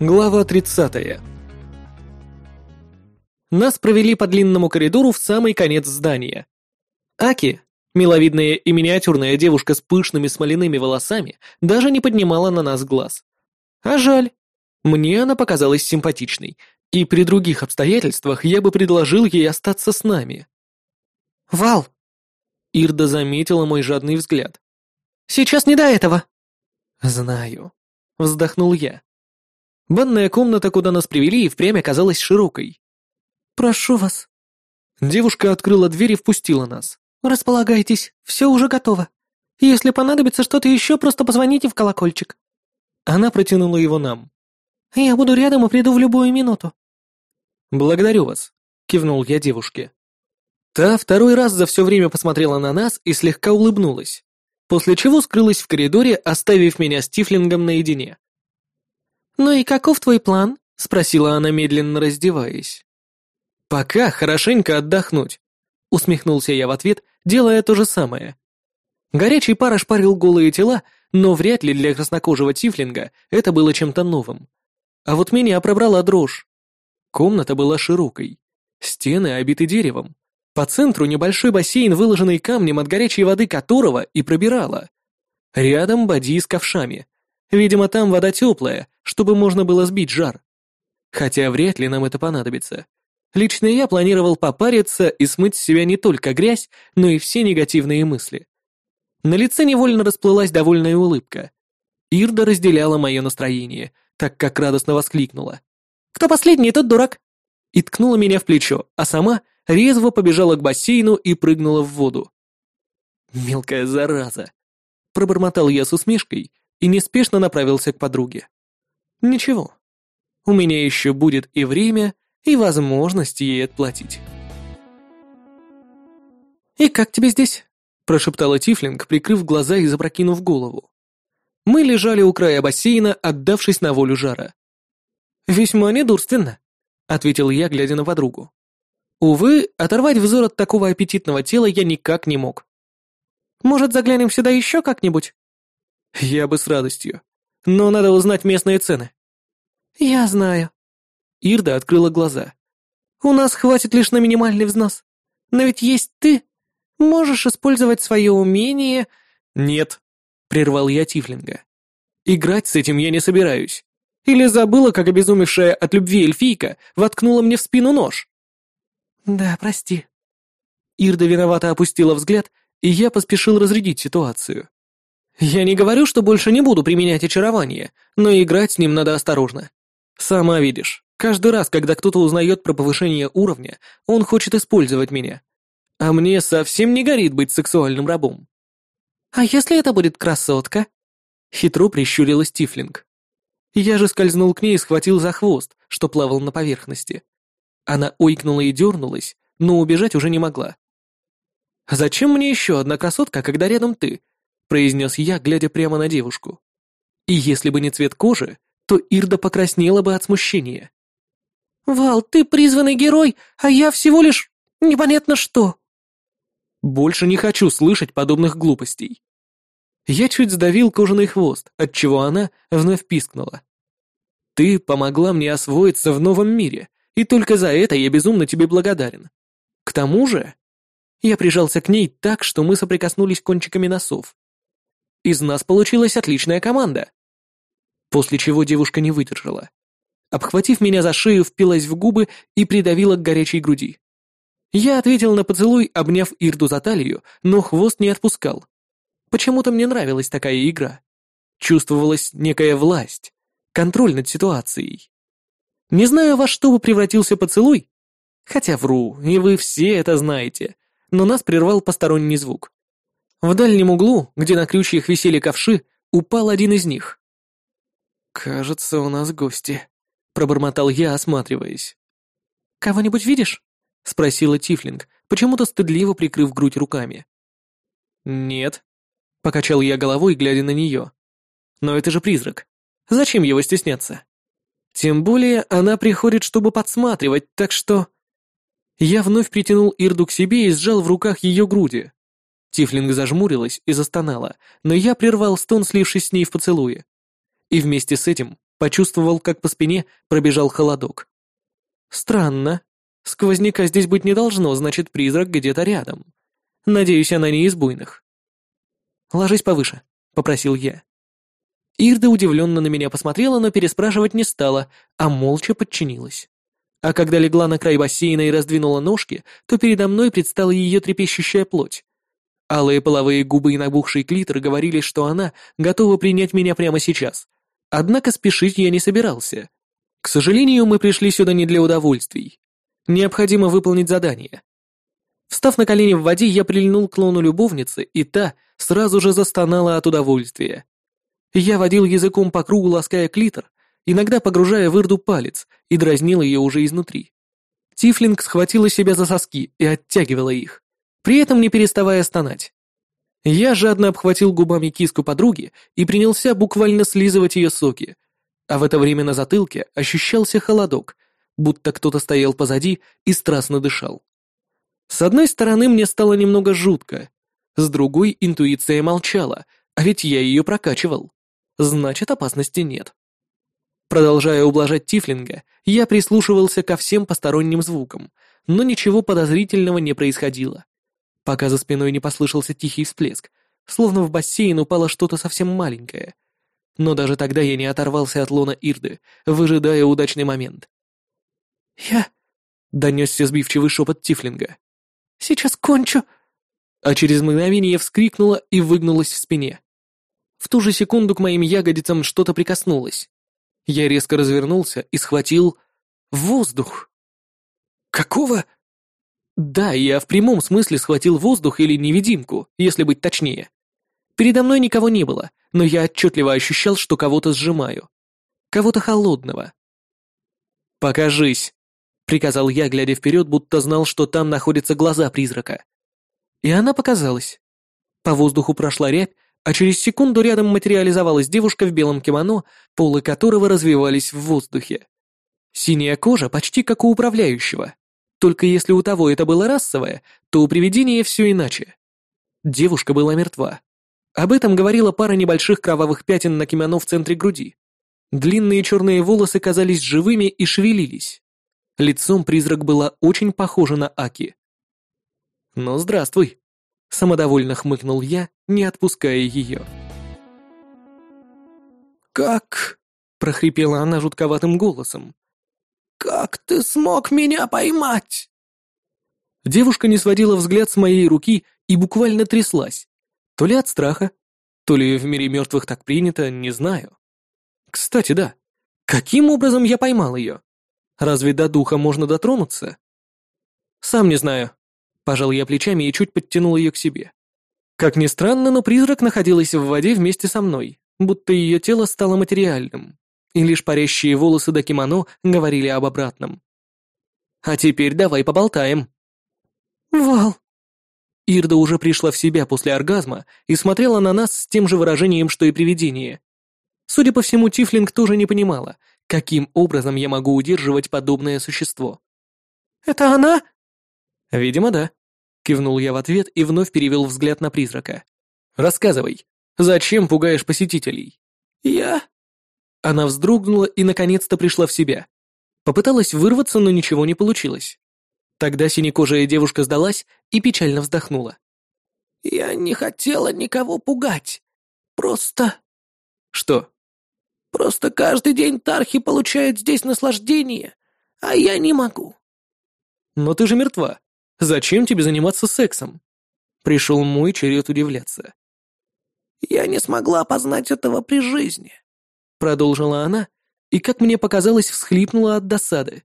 Глава 30. Нас провели по длинному коридору в самый конец здания. Аки, миловидная и миниатюрная девушка с пышными смоляными волосами, даже не поднимала на нас глаз. А жаль. Мне она показалась симпатичной, и при других обстоятельствах я бы предложил ей остаться с нами. «Вал!» Ирда заметила мой жадный взгляд. «Сейчас не до этого!» «Знаю», — вздохнул я. Банная комната, куда нас привели, и впрямь оказалась широкой. «Прошу вас». Девушка открыла дверь и впустила нас. «Располагайтесь, все уже готово. Если понадобится что-то еще, просто позвоните в колокольчик». Она протянула его нам. «Я буду рядом и приду в любую минуту». «Благодарю вас», — кивнул я девушке. Та второй раз за все время посмотрела на нас и слегка улыбнулась, после чего скрылась в коридоре, оставив меня с Тифлингом наедине. «Ну и каков твой план?» — спросила она, медленно раздеваясь. «Пока хорошенько отдохнуть», — усмехнулся я в ответ, делая то же самое. Горячий пар ошпарил голые тела, но вряд ли для краснокожего Тифлинга это было чем-то новым. А вот меня пробрала дрожь. Комната была широкой, стены обиты деревом. По центру небольшой бассейн, выложенный камнем, от горячей воды которого и пробирала. Рядом бадьи с ковшами. Видимо, там вода теплая, чтобы можно было сбить жар. Хотя вряд ли нам это понадобится. Лично я планировал попариться и смыть с себя не только грязь, но и все негативные мысли. На лице невольно расплылась довольная улыбка. Ирда разделяла мое настроение, так как радостно воскликнула. «Кто последний, тот дурак!» И ткнула меня в плечо, а сама резво побежала к бассейну и прыгнула в воду. «Мелкая зараза!» Пробормотал я с усмешкой и неспешно направился к подруге. «Ничего, у меня еще будет и время, и возможность ей отплатить». «И как тебе здесь?» прошептала Тифлинг, прикрыв глаза и запрокинув голову. Мы лежали у края бассейна, отдавшись на волю жара. «Весьма недурственно», — ответил я, глядя на подругу. Увы, оторвать взор от такого аппетитного тела я никак не мог. «Может, заглянем сюда еще как-нибудь?» «Я бы с радостью. Но надо узнать местные цены». «Я знаю». Ирда открыла глаза. «У нас хватит лишь на минимальный взнос. Но ведь есть ты. Можешь использовать свое умение...» «Нет», — прервал я Тифлинга. «Играть с этим я не собираюсь. Или забыла, как обезумевшая от любви эльфийка воткнула мне в спину нож?» «Да, прости». Ирда виновато опустила взгляд, и я поспешил разрядить ситуацию. «Я не говорю, что больше не буду применять очарование, но играть с ним надо осторожно. Сама видишь, каждый раз, когда кто-то узнает про повышение уровня, он хочет использовать меня. А мне совсем не горит быть сексуальным рабом». «А если это будет красотка?» Хитро прищурилась Тифлинг. Я же скользнул к ней и схватил за хвост, что плавал на поверхности. Она ойкнула и дернулась, но убежать уже не могла. «Зачем мне еще одна красотка, когда рядом ты?» — произнес я, глядя прямо на девушку. И если бы не цвет кожи, то Ирда покраснела бы от смущения. «Вал, ты призванный герой, а я всего лишь непонятно что». Больше не хочу слышать подобных глупостей. Я чуть сдавил кожаный хвост, отчего она вновь пискнула. Ты помогла мне освоиться в новом мире, и только за это я безумно тебе благодарен. К тому же, я прижался к ней так, что мы соприкоснулись кончиками носов. Из нас получилась отличная команда. После чего девушка не выдержала. Обхватив меня за шею, впилась в губы и придавила к горячей груди. Я ответил на поцелуй, обняв Ирду за талию, но хвост не отпускал. Почему-то мне нравилась такая игра. Чувствовалась некая власть, контроль над ситуацией. Не знаю, во что бы превратился поцелуй. Хотя вру, и вы все это знаете. Но нас прервал посторонний звук. В дальнем углу, где на крючьях висели ковши, упал один из них. «Кажется, у нас гости», — пробормотал я, осматриваясь. «Кого-нибудь видишь?» — спросила Тифлинг, почему-то стыдливо прикрыв грудь руками. «Нет», — покачал я головой, глядя на нее. «Но это же призрак. Зачем его стесняться?» Тем более она приходит, чтобы подсматривать, так что... Я вновь притянул Ирду к себе и сжал в руках ее груди. Тифлинг зажмурилась и застонала, но я прервал стон, слившись с ней в поцелуе. И вместе с этим Почувствовал, как по спине пробежал холодок. Странно. Сквозняка здесь быть не должно, значит, призрак где-то рядом. Надеюсь, она не из буйных. «Ложись повыше», — попросил я. Ирда удивленно на меня посмотрела, но переспрашивать не стала, а молча подчинилась. А когда легла на край бассейна и раздвинула ножки, то передо мной предстала ее трепещущая плоть. Алые половые губы и набухший клитор говорили, что она готова принять меня прямо сейчас. Однако спешить я не собирался. К сожалению, мы пришли сюда не для удовольствий. Необходимо выполнить задание. Встав на колени в воде, я прильнул к лону любовницы, и та сразу же застонала от удовольствия. Я водил языком по кругу, лаская клитор, иногда погружая в ирду палец, и дразнил ее уже изнутри. Тифлинг схватила себя за соски и оттягивала их, при этом не переставая стонать. Я жадно обхватил губами киску подруги и принялся буквально слизывать ее соки, а в это время на затылке ощущался холодок, будто кто-то стоял позади и страстно дышал. С одной стороны, мне стало немного жутко, с другой интуиция молчала, а ведь я ее прокачивал. Значит, опасности нет. Продолжая ублажать Тифлинга, я прислушивался ко всем посторонним звукам, но ничего подозрительного не происходило. Пока за спиной не послышался тихий всплеск, словно в бассейн упало что-то совсем маленькое. Но даже тогда я не оторвался от лона Ирды, выжидая удачный момент. «Я...» — донесся сбивчивый шепот Тифлинга. Сейчас кончу!» А через мгновение вскрикнула и выгнулась в спине. В ту же секунду к моим ягодицам что-то прикоснулось. Я резко развернулся и схватил воздух. «Какого?» Да, я в прямом смысле схватил воздух или невидимку, если быть точнее. Передо мной никого не было, но я отчетливо ощущал, что кого-то сжимаю. Кого-то холодного. «Покажись!» приказал я, глядя вперед, будто знал, что там находятся глаза призрака. И она показалась. По воздуху прошла рябь, а через секунду рядом материализовалась девушка в белом кимоно, полы которого развивались в воздухе. Синяя кожа почти как у управляющего. Только если у того это было расовое, то у привидения все иначе. Девушка была мертва. Об этом говорила пара небольших кровавых пятен на кимоно в центре груди. Длинные черные волосы казались живыми и шевелились. Лицом призрак была очень похожа на Аки. «Ну, здравствуй», — самодовольно хмыкнул я, не отпуская ее. «Как?» — прохрипела она жутковатым голосом. «Как ты смог меня поймать?» Девушка не сводила взгляд с моей руки и буквально тряслась. То ли от страха, то ли в мире мертвых так принято, не знаю. Кстати, да. Каким образом я поймал ее? Разве до духа можно дотронуться? Сам не знаю. Пожал я плечами и чуть подтянул ее к себе. Как ни странно, но призрак находилась в воде вместе со мной, будто ее тело стало материальным, и лишь парящие волосы до кимоно говорили об обратном. А теперь давай поболтаем. Вал. Ирда уже пришла в себя после оргазма и смотрела на нас с тем же выражением, что и привидение. Судя по всему, Тифлинг тоже не понимала, Каким образом я могу удерживать подобное существо? «Это она?» «Видимо, да», — кивнул я в ответ и вновь перевел взгляд на призрака. «Рассказывай, зачем пугаешь посетителей?» «Я...» Она вздрогнула и наконец-то пришла в себя. Попыталась вырваться, но ничего не получилось. Тогда синекожая девушка сдалась и печально вздохнула. «Я не хотела никого пугать. Просто...» «Что?» Просто каждый день Тархи получает здесь наслаждение, а я не могу». «Но ты же мертва. Зачем тебе заниматься сексом?» Пришел мой черед удивляться. «Я не смогла познать этого при жизни», — продолжила она, и, как мне показалось, всхлипнула от досады.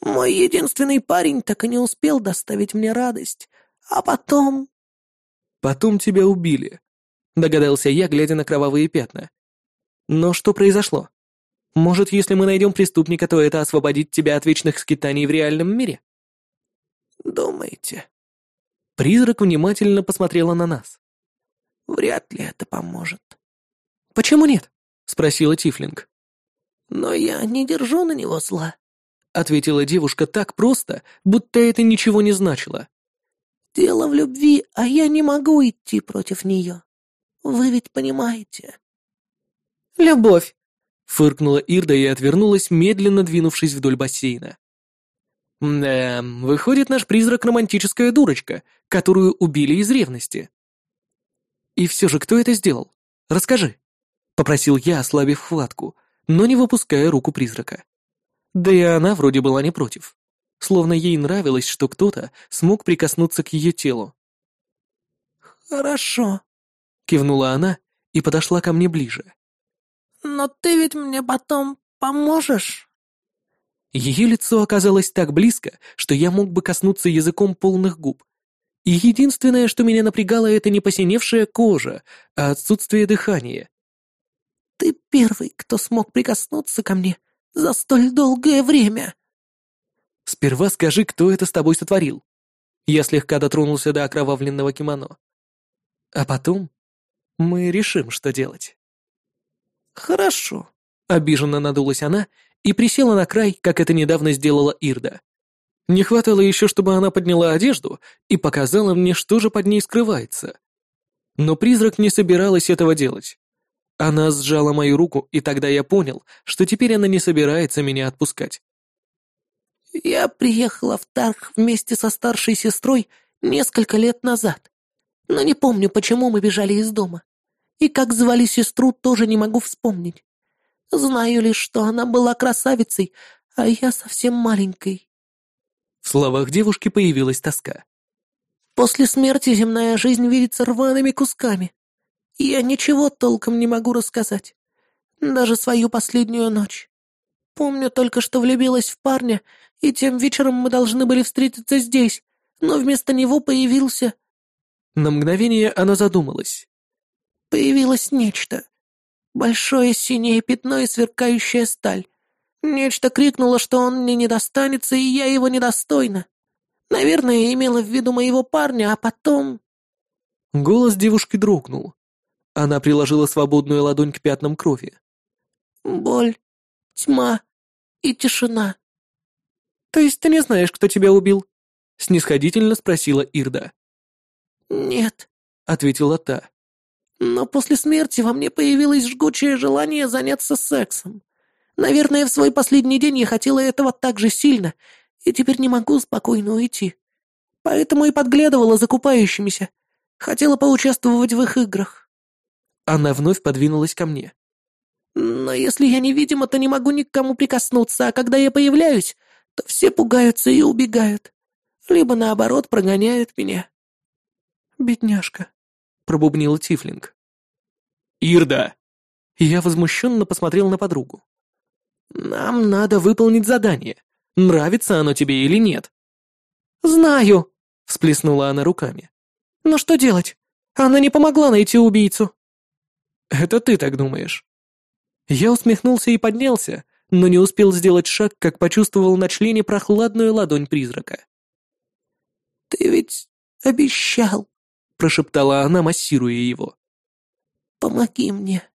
«Мой единственный парень так и не успел доставить мне радость, а потом...» «Потом тебя убили», — догадался я, глядя на кровавые пятна. Но что произошло? Может, если мы найдем преступника, то это освободит тебя от вечных скитаний в реальном мире? Думаете? Призрак внимательно посмотрела на нас. Вряд ли это поможет. Почему нет? Спросила Тифлинг. Но я не держу на него зла. Ответила девушка так просто, будто это ничего не значило. Дело в любви, а я не могу идти против нее. Вы ведь понимаете. «Любовь!» — Фыркнула Ирда и отвернулась, медленно двинувшись вдоль бассейна. Да, выходит, наш призрак романтическая дурочка, которую убили из ревности. И все же, кто это сделал? Расскажи. Попросил я, ослабив хватку, но не выпуская руку призрака. Да и она вроде была не против. Словно ей нравилось, что кто-то смог прикоснуться к ее телу. «Хорошо», — кивнула она и подошла ко мне ближе. «Но ты ведь мне потом поможешь?» Ее лицо оказалось так близко, что я мог бы коснуться языком полных губ. И единственное, что меня напрягало, это не посиневшая кожа, а отсутствие дыхания. «Ты первый, кто смог прикоснуться ко мне за столь долгое время!» «Сперва скажи, кто это с тобой сотворил?» Я слегка дотронулся до окровавленного кимоно. «А потом мы решим, что делать». «Хорошо», — обиженно надулась она и присела на край, как это недавно сделала Ирда. Не хватало еще, чтобы она подняла одежду и показала мне, что же под ней скрывается. Но призрак не собиралась этого делать. Она сжала мою руку, и тогда я понял, что теперь она не собирается меня отпускать. «Я приехала в Тарх вместе со старшей сестрой несколько лет назад, но не помню, почему мы бежали из дома. И как звали сестру, тоже не могу вспомнить. Знаю лишь, что она была красавицей, а я совсем маленькой. В словах девушки появилась тоска. После смерти земная жизнь видится рваными кусками. Я ничего толком не могу рассказать. Даже свою последнюю ночь. Помню только, что влюбилась в парня, и тем вечером мы должны были встретиться здесь, но вместо него появился... На мгновение она задумалась. Появилось нечто. Большое синее пятно и сверкающая сталь. Нечто крикнуло, что он мне не достанется, и я его недостойна. Наверное, имела в виду моего парня, а потом...» Голос девушки дрогнул. Она приложила свободную ладонь к пятнам крови. «Боль, тьма и тишина». «То есть ты не знаешь, кто тебя убил?» — снисходительно спросила Ирда. «Нет», — ответила та. Но после смерти во мне появилось жгучее желание заняться сексом. Наверное, в свой последний день я хотела этого так же сильно, и теперь не могу спокойно уйти. Поэтому и подглядывала за купающимися. Хотела поучаствовать в их играх. Она вновь подвинулась ко мне. Но если я невидима, то не могу ни к кому прикоснуться, а когда я появляюсь, то все пугаются и убегают. Либо наоборот прогоняют меня. Бедняжка пробубнил Тифлинг. «Ирда!» Я возмущенно посмотрел на подругу. «Нам надо выполнить задание. Нравится оно тебе или нет?» «Знаю!» — всплеснула она руками. «Но что делать? Она не помогла найти убийцу!» «Это ты так думаешь?» Я усмехнулся и поднялся, но не успел сделать шаг, как почувствовал на члене прохладную ладонь призрака. «Ты ведь обещал!» прошептала она, массируя его. «Помоги мне».